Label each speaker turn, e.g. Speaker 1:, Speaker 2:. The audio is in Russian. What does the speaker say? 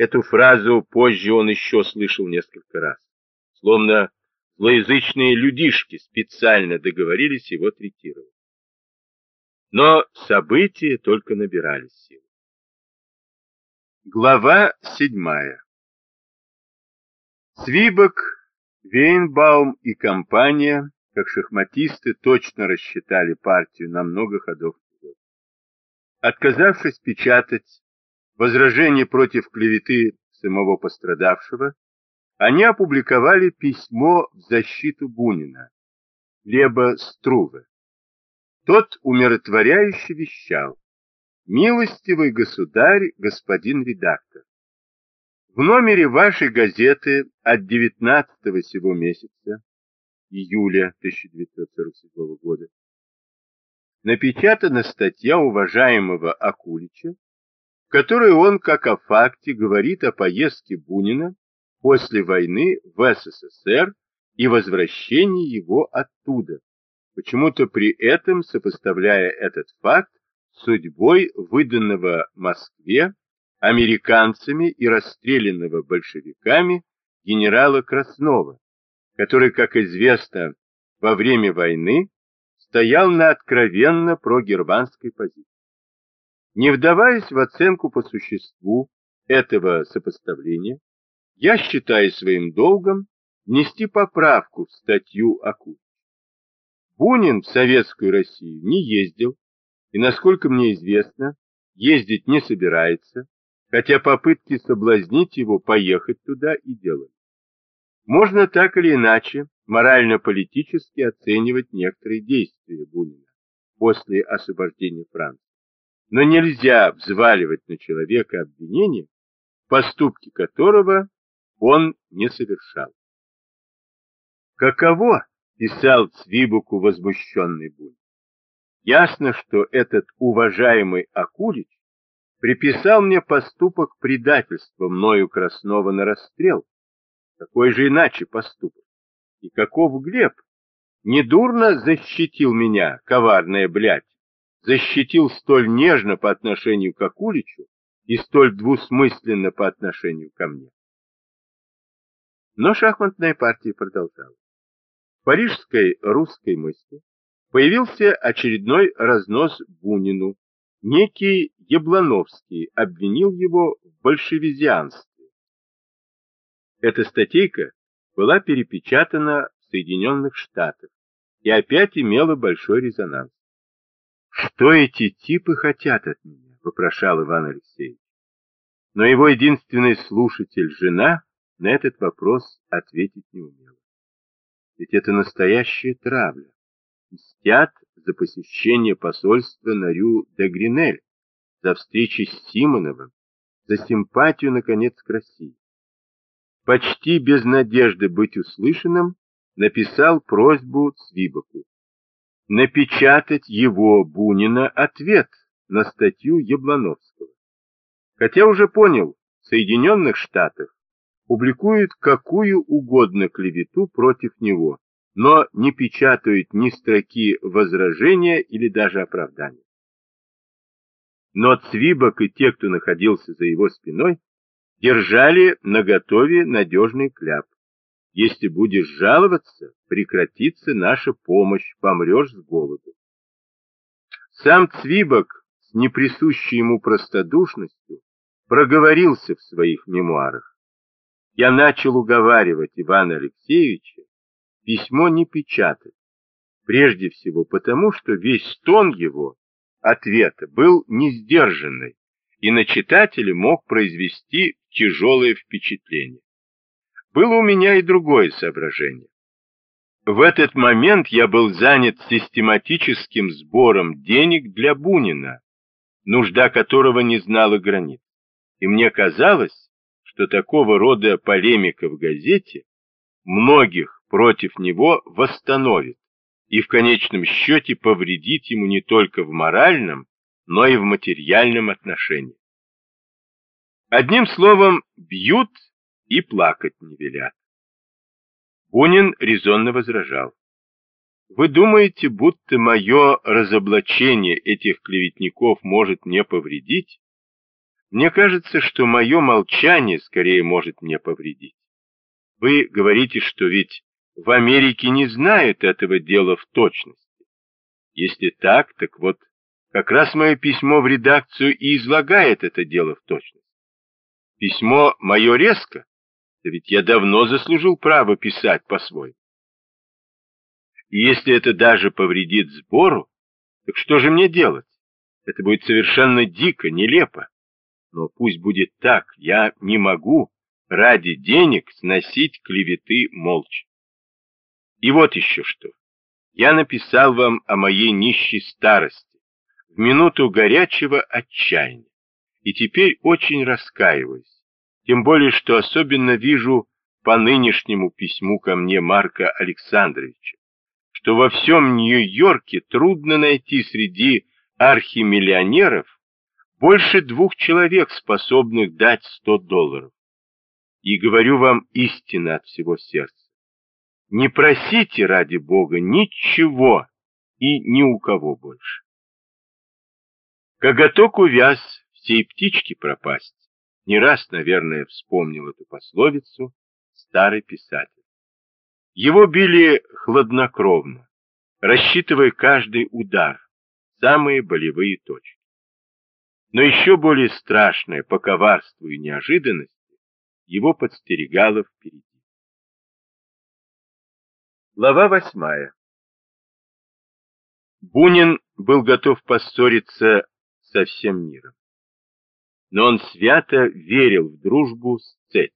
Speaker 1: Эту фразу позже он еще слышал несколько раз. Словно злоязычные людишки специально договорились его третировать. Но события только набирали силу. Глава седьмая. Свибок, Вейнбаум и компания, как шахматисты, точно рассчитали партию на много ходов. Отказавшись печатать возражение против клеветы самого пострадавшего, они опубликовали письмо в защиту Бунина, Леба Струве. Тот умиротворяюще вещал. «Милостивый государь, господин редактор, в номере вашей газеты от 19 сего месяца, июля 1947 года, напечатана статья уважаемого Акулича, которой он, как о факте, говорит о поездке Бунина после войны в СССР и возвращении его оттуда, почему-то при этом сопоставляя этот факт с судьбой выданного Москве американцами и расстрелянного большевиками генерала Краснова, который, как известно, во время войны стоял на откровенно прогерманской позиции. Не вдаваясь в оценку по существу этого сопоставления, я считаю своим долгом внести поправку в статью Акут. Бунин в Советскую Россию не ездил и, насколько мне известно, ездить не собирается, хотя попытки соблазнить его поехать туда и делали. Можно так или иначе морально-политически оценивать некоторые действия Бунина после освобождения Франции. Но нельзя взваливать на человека обвинения, поступки которого он не совершал. Каково, писал Цвибуку возмущенный Бунин, ясно, что этот уважаемый Акулич приписал мне поступок предательства мною Краснова на расстрел. Какой же иначе поступок? И каков Глеб? Недурно защитил меня, коварная блядь, защитил столь нежно по отношению к Акуличу и столь двусмысленно по отношению ко мне. Но шахматная партия продолжалась. В парижской русской мысли появился очередной разнос Бунину Некий Яблановский обвинил его в большевизианстве. Эта статейка была перепечатана в Соединенных Штатах и опять имела большой резонанс. «Что эти типы хотят от меня?» — вопрошал Иван Алексеевич. Но его единственный слушатель, жена, на этот вопрос ответить не умела. Ведь это настоящая травля. Мстят за посещение посольства на Рю-де-Гринель, за встречи с Симоновым, за симпатию, наконец, к России. Почти без надежды быть услышанным, написал просьбу Цвибаку напечатать его, Бунина, ответ на статью Яблановского. Хотя уже понял, в Соединенных Штатах публикуют какую угодно клевету против него, но не печатают ни строки возражения или даже оправдания. Но Цвибок и те, кто находился за его спиной, держали наготове надежный кляп. Если будешь жаловаться, прекратится наша помощь, помрешь с голоду. Сам Цвибок с неприсущей ему простодушностью проговорился в своих мемуарах. Я начал уговаривать Ивана Алексеевича письмо не печатать. Прежде всего потому, что весь тон его ответа был несдержанный и на читателя мог произвести тяжелое впечатление. Было у меня и другое соображение. В этот момент я был занят систематическим сбором денег для Бунина, нужда которого не знала границ. И мне казалось, что такого рода полемика в газете многих против него восстановит и в конечном счете повредит ему не только в моральном, но и в материальном отношении. Одним словом, бьют и плакать не велят. Бунин резонно возражал. Вы думаете, будто мое разоблачение этих клеветников может мне повредить? Мне кажется, что мое молчание скорее может мне повредить. Вы говорите, что ведь в Америке не знают этого дела в точности. Если так, так вот, как раз мое письмо в редакцию и излагает это дело в точности. Письмо мое резко, да ведь я давно заслужил право писать по-своему. И если это даже повредит сбору, так что же мне делать? Это будет совершенно дико, нелепо. Но пусть будет так, я не могу ради денег сносить клеветы молча. И вот еще что. Я написал вам о моей нищей старости, в минуту горячего отчаяния, и теперь очень раскаиваюсь, тем более, что особенно вижу по нынешнему письму ко мне Марка Александровича, что во всем Нью-Йорке трудно найти среди архимиллионеров больше двух человек, способных дать 100 долларов. И говорю вам истинно от всего сердца. Не просите ради Бога ничего и ни у кого больше. Коготок увяз, всей птички пропасть. Не раз, наверное, вспомнил эту пословицу старый писатель. Его били хладнокровно, рассчитывая каждый удар, самые болевые точки. Но еще более страшное по коварству и неожиданности его подстерегало впереди. Глава восьмая Бунин был готов поссориться со всем миром. Но он свято верил в дружбу с Цеть.